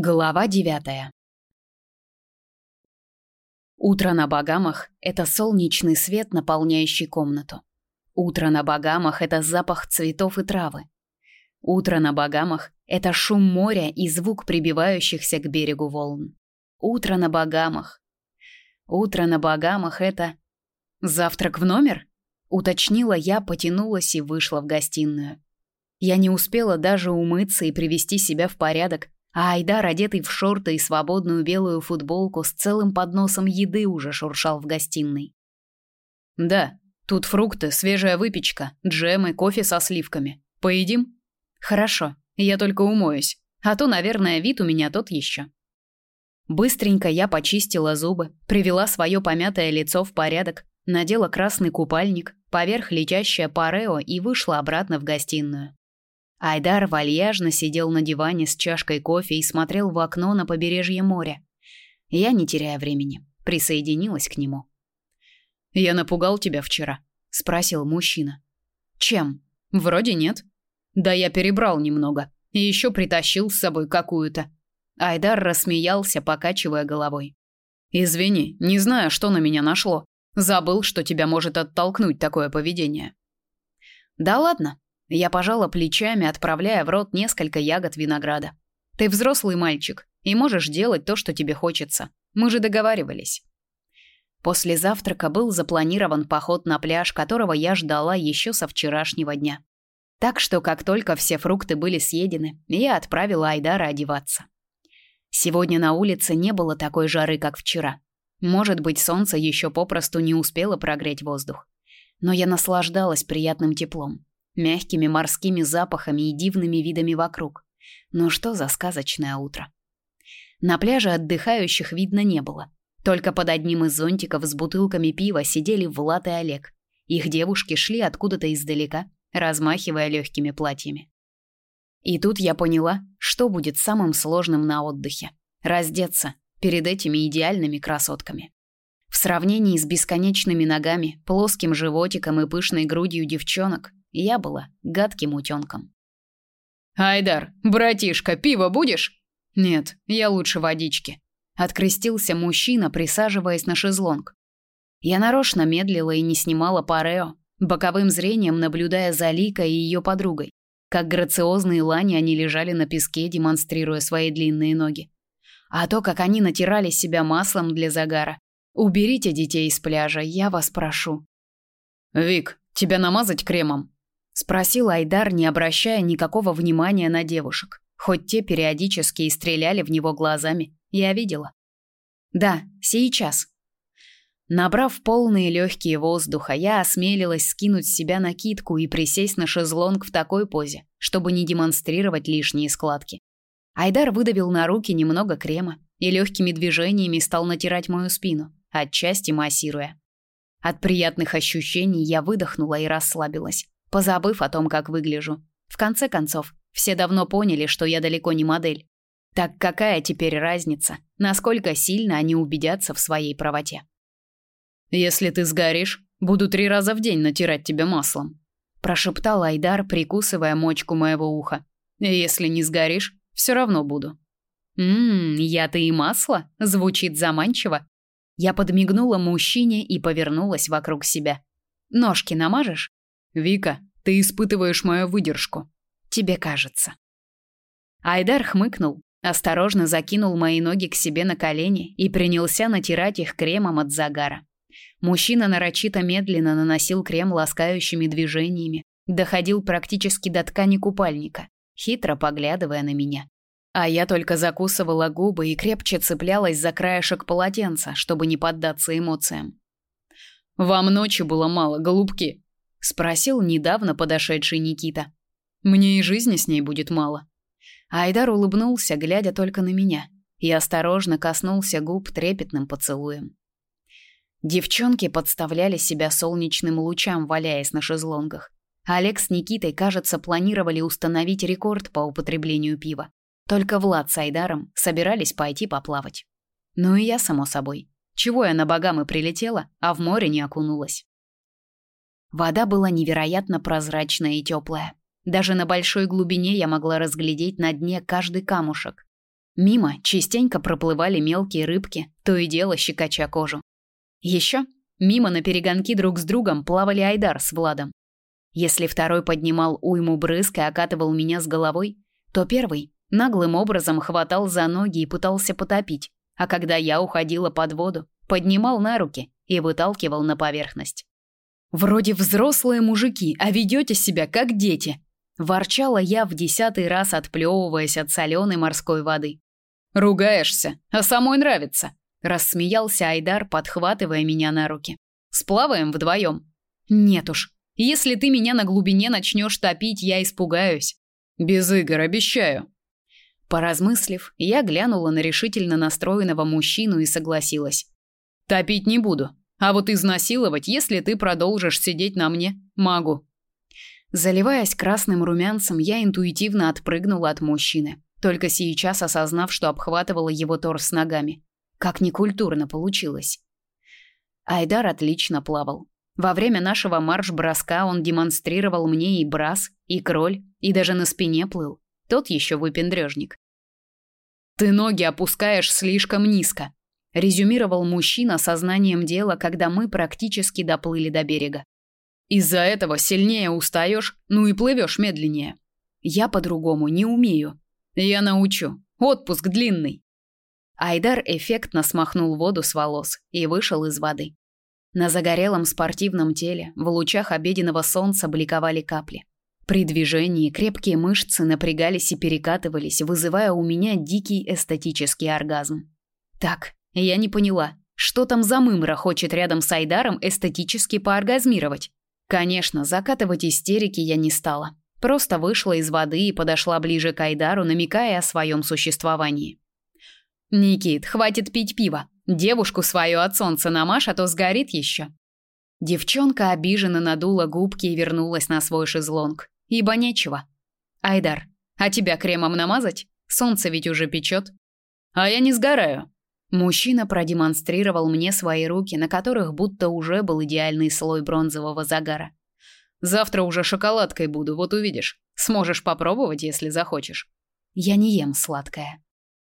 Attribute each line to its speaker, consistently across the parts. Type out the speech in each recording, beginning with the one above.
Speaker 1: Глава девятая. Утро на Багамах – это солнечный свет, наполняющий комнату. Утро на Багамах – это запах цветов и травы. Утро на Багамах – это шум моря и звук прибивающихся к берегу волн. Утро на Багамах. Утро на Багамах – это... Завтрак в номер? Уточнила я, потянулась и вышла в гостиную. Я не успела даже умыться и привести себя в порядок, а Айдар, одетый в шорты и свободную белую футболку, с целым подносом еды уже шуршал в гостиной. «Да, тут фрукты, свежая выпечка, джемы, кофе со сливками. Поедим?» «Хорошо, я только умоюсь, а то, наверное, вид у меня тот еще». Быстренько я почистила зубы, привела свое помятое лицо в порядок, надела красный купальник, поверх летящее парео и вышла обратно в гостиную. Айдар вальяжно сидел на диване с чашкой кофе и смотрел в окно на побережье моря. Я, не теряя времени, присоединилась к нему. «Я напугал тебя вчера?» — спросил мужчина. «Чем? Вроде нет. Да я перебрал немного. И еще притащил с собой какую-то». Айдар рассмеялся, покачивая головой. «Извини, не знаю, что на меня нашло. Забыл, что тебя может оттолкнуть такое поведение». «Да ладно, я пожала плечами, отправляя в рот несколько ягод винограда. Ты взрослый мальчик и можешь делать то, что тебе хочется. Мы же договаривались. После завтрака был запланирован поход на пляж, которого я ждала еще со вчерашнего дня. Так что, как только все фрукты были съедены, я отправила Айдара одеваться. Сегодня на улице не было такой жары, как вчера. Может быть, солнце еще попросту не успело прогреть воздух. Но я наслаждалась приятным теплом мягкими морскими запахами и дивными видами вокруг. Ну что за сказочное утро. На пляже отдыхающих видно не было. Только под одним из зонтиков с бутылками пива сидели Влад и Олег. Их девушки шли откуда-то издалека, размахивая легкими платьями. И тут я поняла, что будет самым сложным на отдыхе раздеться перед этими идеальными красотками. В сравнении с бесконечными ногами, плоским животиком и пышной грудью девчонок, я была гадким утенком. «Айдар, братишка, пиво будешь?» «Нет, я лучше водички», — открестился мужчина, присаживаясь на шезлонг. Я нарочно медлила и не снимала парео, боковым зрением наблюдая за Ликой и ее подругой. Как грациозные лани они лежали на песке, демонстрируя свои длинные ноги. А то, как они натирали себя маслом для загара. Уберите детей из пляжа, я вас прошу. «Вик, тебя намазать кремом?» Спросил Айдар, не обращая никакого внимания на девушек, хоть те периодически и стреляли в него глазами. Я видела. Да, сейчас. Набрав полные легкие воздуха, я осмелилась скинуть с себя накидку и присесть на шезлонг в такой позе, чтобы не демонстрировать лишние складки. Айдар выдавил на руки немного крема и легкими движениями стал натирать мою спину, отчасти массируя. От приятных ощущений я выдохнула и расслабилась позабыв о том, как выгляжу. В конце концов, все давно поняли, что я далеко не модель. Так какая теперь разница, насколько сильно они убедятся в своей правоте? Если ты сгоришь, буду три раза в день натирать тебя маслом, прошептал Айдар, прикусывая мочку моего уха. Если не сгоришь, все равно буду. Мм, я-то и масло, звучит заманчиво. Я подмигнула мужчине и повернулась вокруг себя. Ножки намажешь? Вика, ты испытываешь мою выдержку. Тебе кажется. Айдар хмыкнул, осторожно закинул мои ноги к себе на колени и принялся натирать их кремом от загара. Мужчина нарочито медленно наносил крем ласкающими движениями, доходил практически до ткани купальника, хитро поглядывая на меня. А я только закусывала губы и крепче цеплялась за краешек полотенца, чтобы не поддаться эмоциям. «Вам ночи было мало, голубки», спросил недавно подошедший Никита. Мне и жизни с ней будет мало. Айдар улыбнулся, глядя только на меня, и осторожно коснулся губ трепетным поцелуем. Девчонки подставляли себя солнечным лучам, валяясь на шезлонгах. Олег с Никитой, кажется, планировали установить рекорд по употреблению пива. Только Влад с Айдаром собирались пойти поплавать. Ну и я, само собой. Чего я на богам и прилетела, а в море не окунулась. Вода была невероятно прозрачная и теплая. Даже на большой глубине я могла разглядеть на дне каждый камушек. Мимо частенько проплывали мелкие рыбки, то и дело щекоча кожу. Еще мимо на перегонки друг с другом плавали Айдар с Владом. Если второй поднимал уйму брызг и окатывал меня с головой, то первый наглым образом хватал за ноги и пытался потопить, а когда я уходила под воду, поднимал на руки и выталкивал на поверхность. «Вроде взрослые мужики, а ведете себя как дети», ворчала я в десятый раз, отплевываясь от соленой морской воды.
Speaker 2: «Ругаешься, а самой нравится»,
Speaker 1: рассмеялся Айдар, подхватывая меня на руки.
Speaker 2: «Сплаваем вдвоем?»
Speaker 1: «Нет уж, если ты меня на глубине начнешь топить, я испугаюсь.
Speaker 2: Без игр, обещаю.
Speaker 1: Поразмыслив, я глянула на решительно настроенного мужчину и согласилась.
Speaker 2: Топить не буду, а вот изнасиловать, если ты продолжишь сидеть на мне, могу.
Speaker 1: Заливаясь красным румянцем, я интуитивно отпрыгнула от мужчины, только сейчас осознав, что обхватывала его торс ногами. Как некультурно получилось. Айдар отлично плавал. Во время нашего марш-броска он демонстрировал мне и брас, и кроль, и даже на спине плыл. Тот еще выпендрежник.
Speaker 2: «Ты ноги опускаешь слишком низко», — резюмировал мужчина сознанием дела, когда мы практически доплыли до берега. «Из-за этого сильнее устаешь, ну и плывешь медленнее.
Speaker 1: Я по-другому не умею.
Speaker 2: Я научу. Отпуск длинный».
Speaker 1: Айдар эффектно смахнул воду с волос и вышел из воды. На загорелом спортивном теле в лучах обеденного солнца бликовали капли. При движении крепкие мышцы напрягались и перекатывались, вызывая у меня дикий эстетический оргазм. Так, я не поняла, что там за мымра хочет рядом с Айдаром эстетически пооргазмировать? Конечно, закатывать истерики я не стала. Просто вышла из воды и подошла ближе к Айдару, намекая о своем существовании.
Speaker 2: «Никит, хватит пить пиво. Девушку свою от солнца намажь, а то сгорит еще.
Speaker 1: Девчонка обиженно надула губки и вернулась на свой шезлонг. Ибо нечего. Айдар, а тебя кремом намазать? Солнце ведь уже печет.
Speaker 2: А я не сгораю.
Speaker 1: Мужчина продемонстрировал мне свои руки, на которых будто уже был идеальный слой бронзового загара.
Speaker 2: Завтра уже шоколадкой буду, вот увидишь. Сможешь попробовать, если захочешь.
Speaker 1: Я не ем сладкое.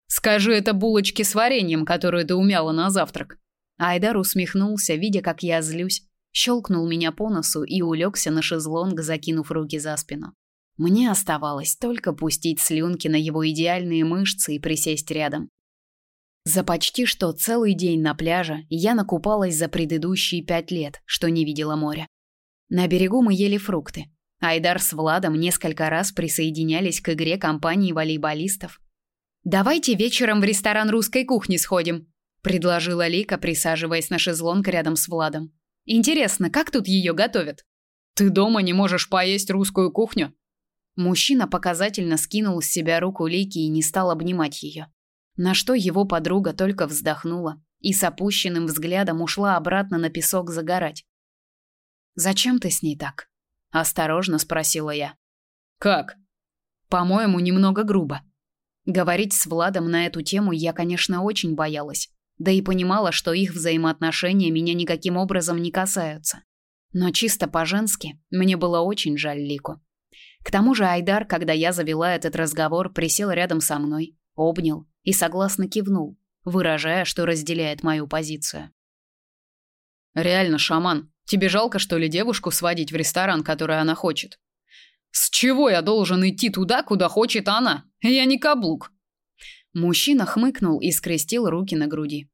Speaker 2: Скажи это булочке с вареньем, которую ты умяла на завтрак.
Speaker 1: Айдар усмехнулся, видя, как я злюсь, щелкнул меня по носу и улегся на шезлонг, закинув руки за спину. Мне оставалось только пустить слюнки на его идеальные мышцы и присесть рядом. За почти что целый день на пляже я накупалась за предыдущие пять лет, что не видела моря. На берегу мы ели фрукты. Айдар с Владом несколько раз присоединялись к игре компании волейболистов,
Speaker 2: Давайте вечером в ресторан русской кухни сходим, предложила Лика, присаживаясь на шезлонг рядом с Владом. Интересно, как тут ее готовят? Ты дома не можешь поесть русскую кухню?
Speaker 1: Мужчина показательно скинул с себя руку Лики и не стал обнимать ее. На что его подруга только вздохнула и с опущенным взглядом ушла обратно на песок загорать. Зачем ты с ней так? осторожно спросила я.
Speaker 2: Как?
Speaker 1: По-моему, немного грубо. Говорить с Владом на эту тему я, конечно, очень боялась. Да и понимала, что их взаимоотношения меня никаким образом не касаются. Но чисто по-женски мне было очень жаль Лику. К тому же Айдар, когда я завела этот разговор, присел рядом со мной, обнял и согласно кивнул, выражая, что разделяет мою позицию.
Speaker 2: Реально, шаман, тебе жалко, что ли, девушку сводить в ресторан, который она хочет? С чего я должен идти туда, куда хочет она? Я не каблук.
Speaker 1: Мужчина хмыкнул и скрестил руки на груди.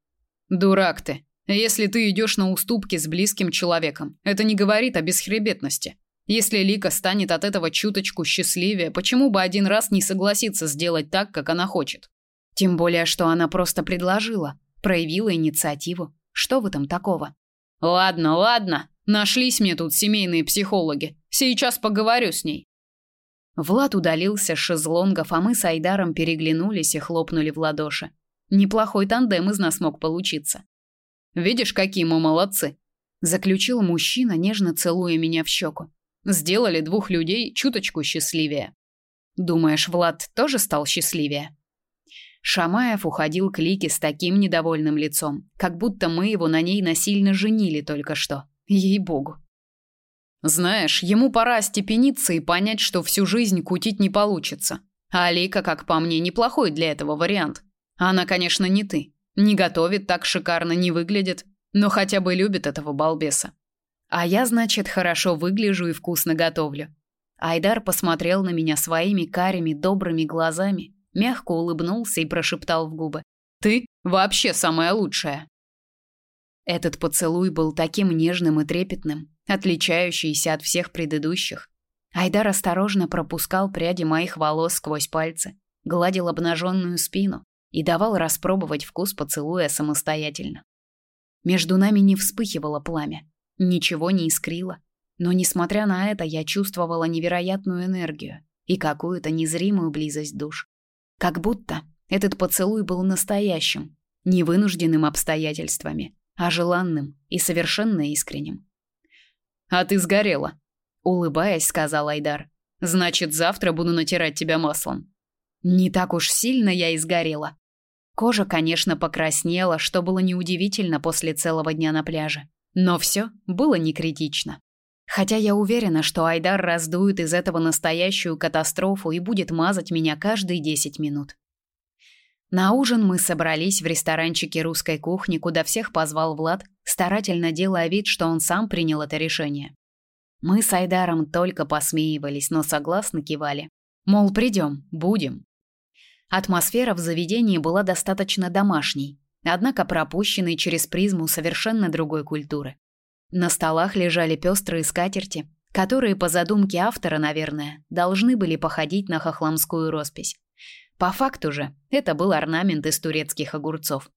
Speaker 2: Дурак ты. Если ты идешь на уступки с близким человеком, это не говорит о бесхребетности. Если Лика станет от этого чуточку счастливее, почему бы один раз не согласиться сделать так, как она хочет?
Speaker 1: Тем более, что она просто предложила, проявила инициативу. Что в этом такого?
Speaker 2: Ладно, ладно. Нашлись мне тут семейные психологи. Сейчас поговорю с ней.
Speaker 1: Влад удалился с шезлонгов, а мы с Айдаром переглянулись и хлопнули в ладоши. Неплохой тандем из нас мог получиться.
Speaker 2: Видишь, какие мы молодцы,
Speaker 1: заключил мужчина, нежно целуя меня в щеку.
Speaker 2: Сделали двух людей чуточку счастливее.
Speaker 1: Думаешь, Влад тоже стал счастливее? Шамаев уходил к Лике с таким недовольным лицом, как будто мы его на ней насильно женили только что. Ей-богу.
Speaker 2: Знаешь, ему пора остепениться и понять, что всю жизнь кутить не получится. Алика, как по мне, неплохой для этого вариант. Она, конечно, не ты. Не готовит так шикарно, не выглядит, но хотя бы любит этого балбеса. А я, значит, хорошо выгляжу и вкусно готовлю. Айдар посмотрел на меня своими карими добрыми глазами, мягко улыбнулся и прошептал в губы: "Ты вообще самая лучшая". Этот поцелуй был таким нежным и трепетным, отличающийся от всех предыдущих. Айдар осторожно пропускал пряди моих волос сквозь пальцы, гладил обнаженную спину и давал распробовать вкус поцелуя самостоятельно. Между нами не вспыхивало пламя, ничего не искрило, но несмотря на это, я чувствовала невероятную энергию и какую-то незримую близость душ. Как будто этот поцелуй был настоящим, не вынужденным обстоятельствами, а желанным и совершенно искренним. «А ты сгорела», — улыбаясь, сказал Айдар. «Значит, завтра буду натирать тебя маслом». Не так уж сильно я и сгорела. Кожа, конечно, покраснела, что было неудивительно после целого дня на пляже. Но все было не критично. Хотя я уверена, что Айдар раздует из этого настоящую катастрофу и будет мазать меня каждые 10 минут. На ужин мы собрались в ресторанчике русской кухни, куда всех позвал Влад, старательно делая вид, что он сам принял это решение. Мы с Айдаром только посмеивались, но согласно кивали. Мол, придем, будем. Атмосфера в заведении была достаточно домашней, однако пропущенной через призму совершенно другой культуры. На столах лежали пестрые скатерти, которые, по задумке автора, наверное, должны были походить на хохламскую роспись. По факту же, это был орнамент из турецких огурцов.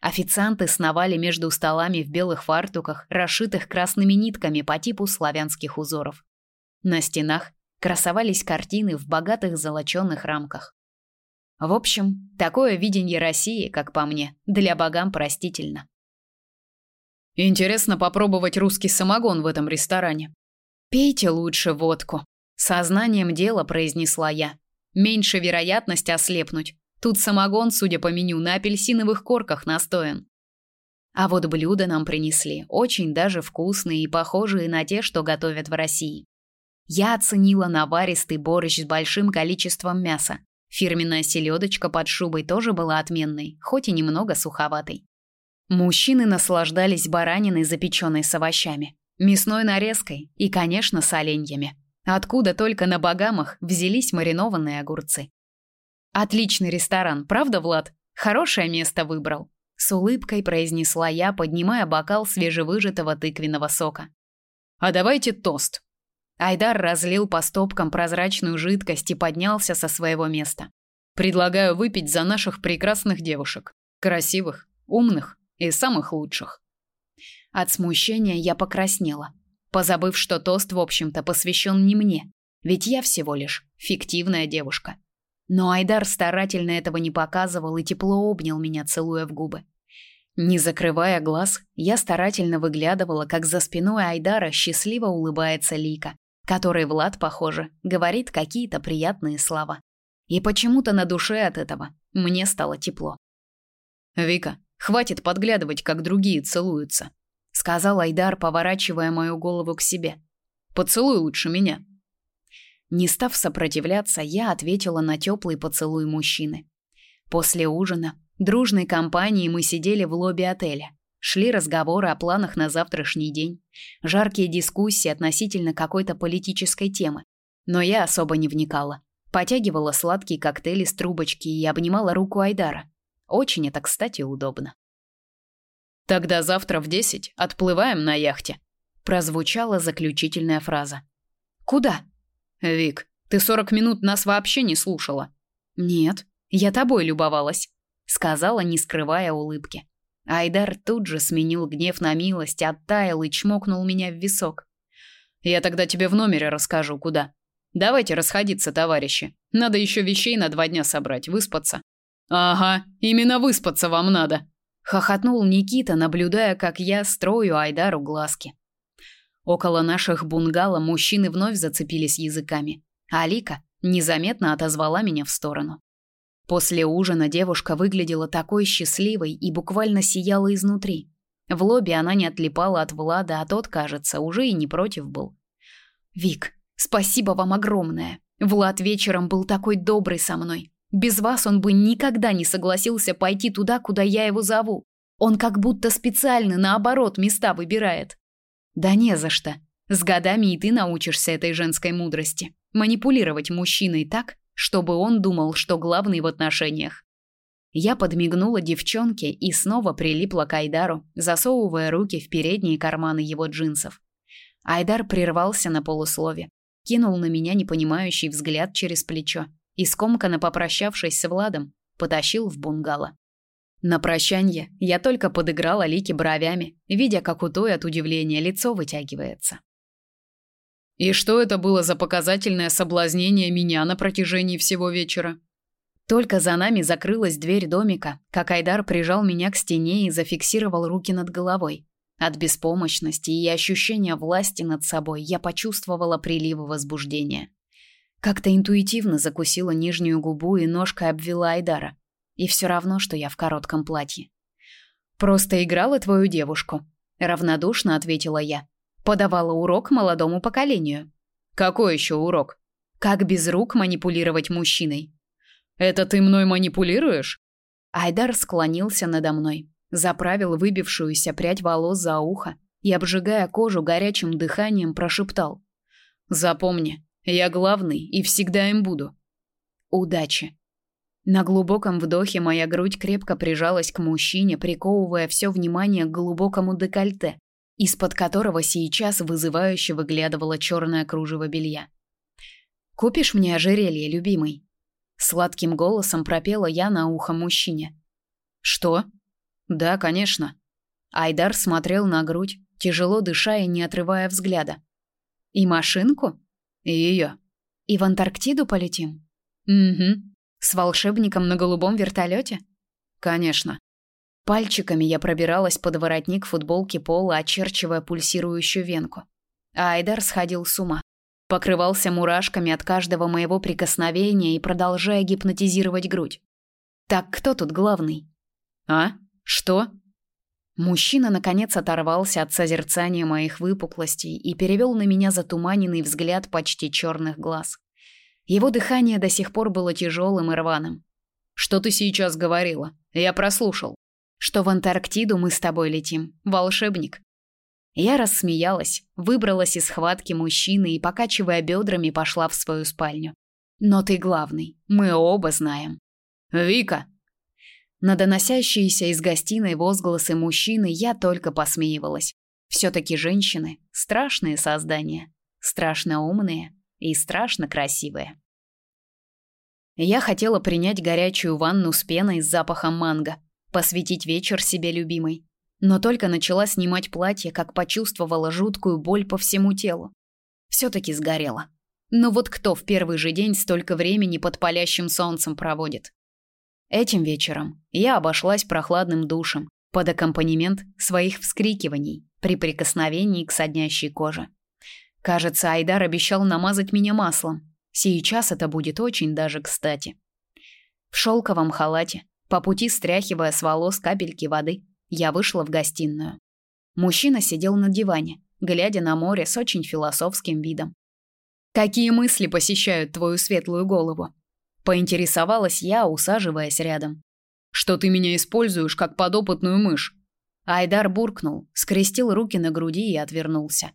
Speaker 2: Официанты сновали между столами в белых фартуках, расшитых красными нитками по типу славянских узоров. На стенах красовались картины в богатых золочёных рамках. В общем, такое видение России, как по мне, для богам простительно. Интересно попробовать русский самогон в этом ресторане. Пейте лучше водку, сознанием дела произнесла я. Меньше вероятность ослепнуть. Тут самогон, судя по меню, на апельсиновых корках настоен. А вот блюда нам принесли, очень даже вкусные и похожие на те, что готовят в России. Я оценила наваристый борщ с большим количеством мяса. Фирменная селедочка под шубой тоже была отменной, хоть и немного суховатой. Мужчины наслаждались бараниной, запеченной с овощами, мясной нарезкой и, конечно, с оленьями. Откуда только на Багамах взялись маринованные огурцы. Отличный ресторан, правда, Влад? Хорошее место выбрал, с улыбкой произнесла я, поднимая бокал свежевыжатого тыквенного сока. А давайте тост. Айдар разлил по стопкам прозрачную жидкость и поднялся со своего места. Предлагаю выпить за наших прекрасных девушек, красивых, умных и самых лучших. От смущения я покраснела позабыв, что тост, в общем-то, посвящен не мне, ведь я всего лишь фиктивная девушка. Но Айдар старательно этого не показывал и тепло обнял меня, целуя в губы. Не закрывая глаз, я старательно выглядывала, как за спиной Айдара счастливо улыбается Лика, которой Влад, похоже, говорит какие-то приятные слова. И почему-то на душе от этого мне стало тепло. «Вика, хватит подглядывать, как другие целуются», сказал Айдар, поворачивая мою голову к себе. Поцелуй лучше меня. Не став сопротивляться, я ответила на теплый поцелуй мужчины. После ужина дружной компанией мы сидели в лобби отеля. Шли разговоры о планах на завтрашний день, жаркие дискуссии относительно какой-то политической темы. Но я особо не вникала. Потягивала сладкий коктейль из трубочки и обнимала руку Айдара. Очень это, кстати, удобно. Тогда завтра в десять отплываем на яхте, прозвучала заключительная фраза. Куда? Вик, ты сорок минут нас вообще не слушала. Нет, я тобой любовалась, сказала, не скрывая улыбки. Айдар тут же сменил гнев на милость, оттаял и чмокнул меня в висок. Я тогда тебе в номере расскажу, куда. Давайте расходиться, товарищи. Надо еще вещей на два дня собрать, выспаться. Ага, именно выспаться вам надо, хохотнул Никита, наблюдая, как я строю Айдару глазки. Около наших бунгало мужчины вновь зацепились языками. А Алика незаметно отозвала меня в сторону. После ужина девушка выглядела такой счастливой и буквально сияла изнутри. В лобби она не отлипала от Влада, а тот, кажется, уже и не против был. Вик, спасибо вам огромное.
Speaker 1: Влад вечером был такой добрый со мной. Без вас он бы никогда не согласился пойти туда, куда я его зову. Он как будто специально наоборот места выбирает. Да не за что. С годами и ты научишься этой женской мудрости. Манипулировать мужчиной так, чтобы он думал, что главный в отношениях. Я подмигнула девчонке и снова прилипла к Айдару, засовывая руки в передние карманы его джинсов. Айдар прервался на полуслове, кинул на меня непонимающий взгляд через плечо и, скомканно попрощавшись с Владом, потащил в бунгало. На прощанье я только подыграла Лике бровями, видя, как у той от удивления лицо вытягивается.
Speaker 2: «И что это было за показательное соблазнение меня на протяжении всего вечера?»
Speaker 1: Только за нами закрылась дверь домика, как Айдар прижал меня к стене и зафиксировал руки над головой. От беспомощности и ощущения власти над собой я почувствовала прилив возбуждения. Как-то интуитивно закусила нижнюю губу и ножкой обвела Айдара. И все равно, что я в коротком платье. «Просто играла твою девушку», — равнодушно ответила я. Подавала урок молодому поколению.
Speaker 2: «Какой еще урок?»
Speaker 1: «Как без рук манипулировать мужчиной».
Speaker 2: «Это ты мной манипулируешь?»
Speaker 1: Айдар склонился надо мной, заправил выбившуюся прядь волос за ухо и, обжигая кожу горячим дыханием, прошептал.
Speaker 2: «Запомни, я главный и всегда им буду».
Speaker 1: «Удачи». На глубоком вдохе моя грудь крепко прижалась к мужчине, приковывая все внимание к глубокому декольте, из-под которого сейчас вызывающе выглядывало черное кружево белья. «Купишь мне ожерелье, любимый?» Сладким голосом пропела я на ухо мужчине.
Speaker 2: «Что?» Да, конечно.
Speaker 1: Айдар смотрел на грудь, тяжело дыша и не отрывая взгляда. И машинку?
Speaker 2: И ее.
Speaker 1: И в Антарктиду полетим?
Speaker 2: Угу.
Speaker 1: С волшебником на голубом вертолете?
Speaker 2: Конечно.
Speaker 1: Пальчиками я пробиралась под воротник футболки Пола, очерчивая пульсирующую венку. А Айдар сходил с ума. Покрывался мурашками от каждого моего прикосновения и продолжая гипнотизировать грудь. Так кто тут главный?
Speaker 2: А?
Speaker 1: Что? Мужчина наконец оторвался от созерцания моих выпуклостей и перевел на меня затуманенный взгляд почти черных глаз. Его дыхание до сих пор было тяжелым и рваным.
Speaker 2: Что ты сейчас говорила? Я прослушал.
Speaker 1: Что в Антарктиду мы с тобой летим, волшебник. Я рассмеялась, выбралась из схватки мужчины и, покачивая бедрами, пошла в свою спальню. Но ты главный, мы оба знаем.
Speaker 2: Вика,
Speaker 1: на доносящиеся из гостиной возгласы мужчины я только посмеивалась. Все-таки женщины – страшные создания, страшно умные и страшно красивые. Я хотела принять горячую ванну с пеной с запахом манго, посвятить вечер себе любимой. Но только начала снимать платье, как почувствовала жуткую боль по всему телу. Все-таки сгорела. Но вот кто в первый же день столько времени под палящим солнцем проводит? Этим вечером я обошлась прохладным душем под аккомпанемент своих вскрикиваний при прикосновении к соднящей коже. Кажется, Айдар обещал намазать меня маслом. Сейчас это будет очень даже кстати. В шелковом халате, по пути стряхивая с волос капельки воды, я вышла в гостиную. Мужчина сидел на диване, глядя на море с очень философским видом. «Какие мысли посещают твою светлую голову?» Поинтересовалась я, усаживаясь рядом.
Speaker 2: «Что ты меня используешь как подопытную мышь?»
Speaker 1: Айдар буркнул, скрестил руки на груди и отвернулся.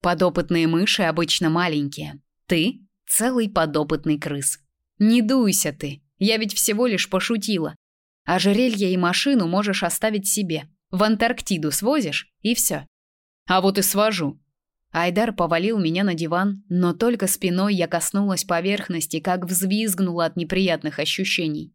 Speaker 1: «Подопытные мыши обычно маленькие. Ты — целый подопытный крыс. Не дуйся ты, я ведь всего лишь пошутила. Ожерелье и машину можешь оставить себе. В Антарктиду свозишь, и все.
Speaker 2: А вот и свожу.
Speaker 1: Айдар повалил меня на диван, но только спиной я коснулась поверхности, как взвизгнула от неприятных ощущений.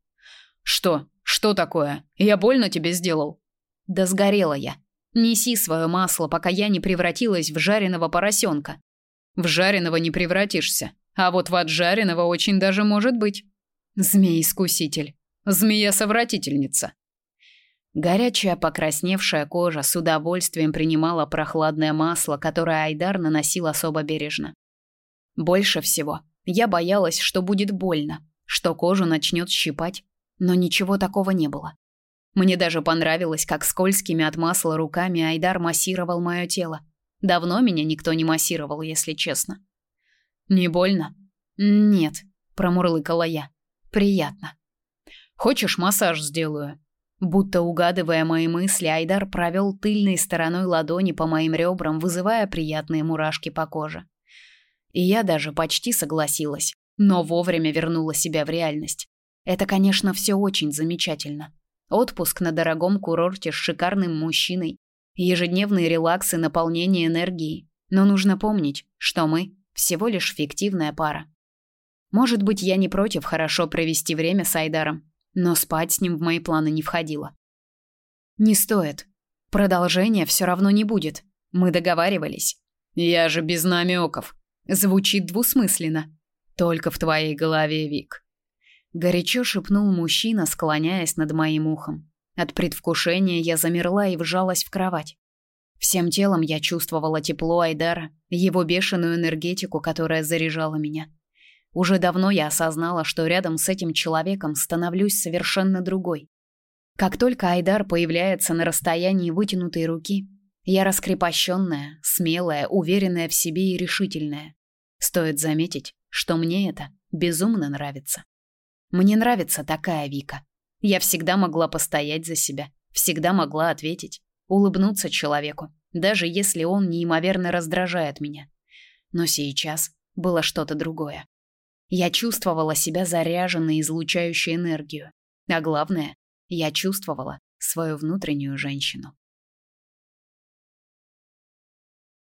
Speaker 2: Что? Что такое? Я больно тебе сделал?
Speaker 1: Да сгорела я. Неси свое масло, пока я не превратилась в жареного поросенка.
Speaker 2: В жареного не превратишься, а вот в отжаренного очень даже может быть. Змей-искуситель. Змея-совратительница.
Speaker 1: Горячая покрасневшая кожа с удовольствием принимала прохладное масло, которое Айдар наносил особо бережно. Больше всего я боялась, что будет больно, что кожу начнет щипать, но ничего такого не было. Мне даже понравилось, как скользкими от масла руками Айдар массировал мое тело. Давно меня никто не массировал, если честно.
Speaker 2: Не больно?
Speaker 1: Нет, промурлыкала я. Приятно.
Speaker 2: Хочешь, массаж сделаю?
Speaker 1: Будто угадывая мои мысли, Айдар провел тыльной стороной ладони по моим ребрам, вызывая приятные мурашки по коже. И я даже почти согласилась, но вовремя вернула себя в реальность. Это, конечно, все очень замечательно. Отпуск на дорогом курорте с шикарным мужчиной, ежедневный релакс и наполнение энергией. Но нужно помнить, что мы всего лишь фиктивная пара. Может быть, я не против хорошо провести время с Айдаром, но спать с ним в мои планы не входило. Не стоит. Продолжения все равно не будет. Мы договаривались.
Speaker 2: Я же без намеков.
Speaker 1: Звучит двусмысленно.
Speaker 2: Только в твоей голове, Вик.
Speaker 1: Горячо шепнул мужчина, склоняясь над моим ухом. От предвкушения я замерла и вжалась в кровать. Всем телом я чувствовала тепло Айдара, его бешеную энергетику, которая заряжала меня. Уже давно я осознала, что рядом с этим человеком становлюсь совершенно другой. Как только Айдар появляется на расстоянии вытянутой руки, я раскрепощенная, смелая, уверенная в себе и решительная. Стоит заметить, что мне это безумно нравится. Мне нравится такая Вика. Я всегда могла постоять за себя, всегда могла ответить, улыбнуться человеку, даже если он неимоверно раздражает меня. Но сейчас было что-то другое. Я чувствовала себя заряженной, излучающей энергию. А главное, я чувствовала свою внутреннюю женщину.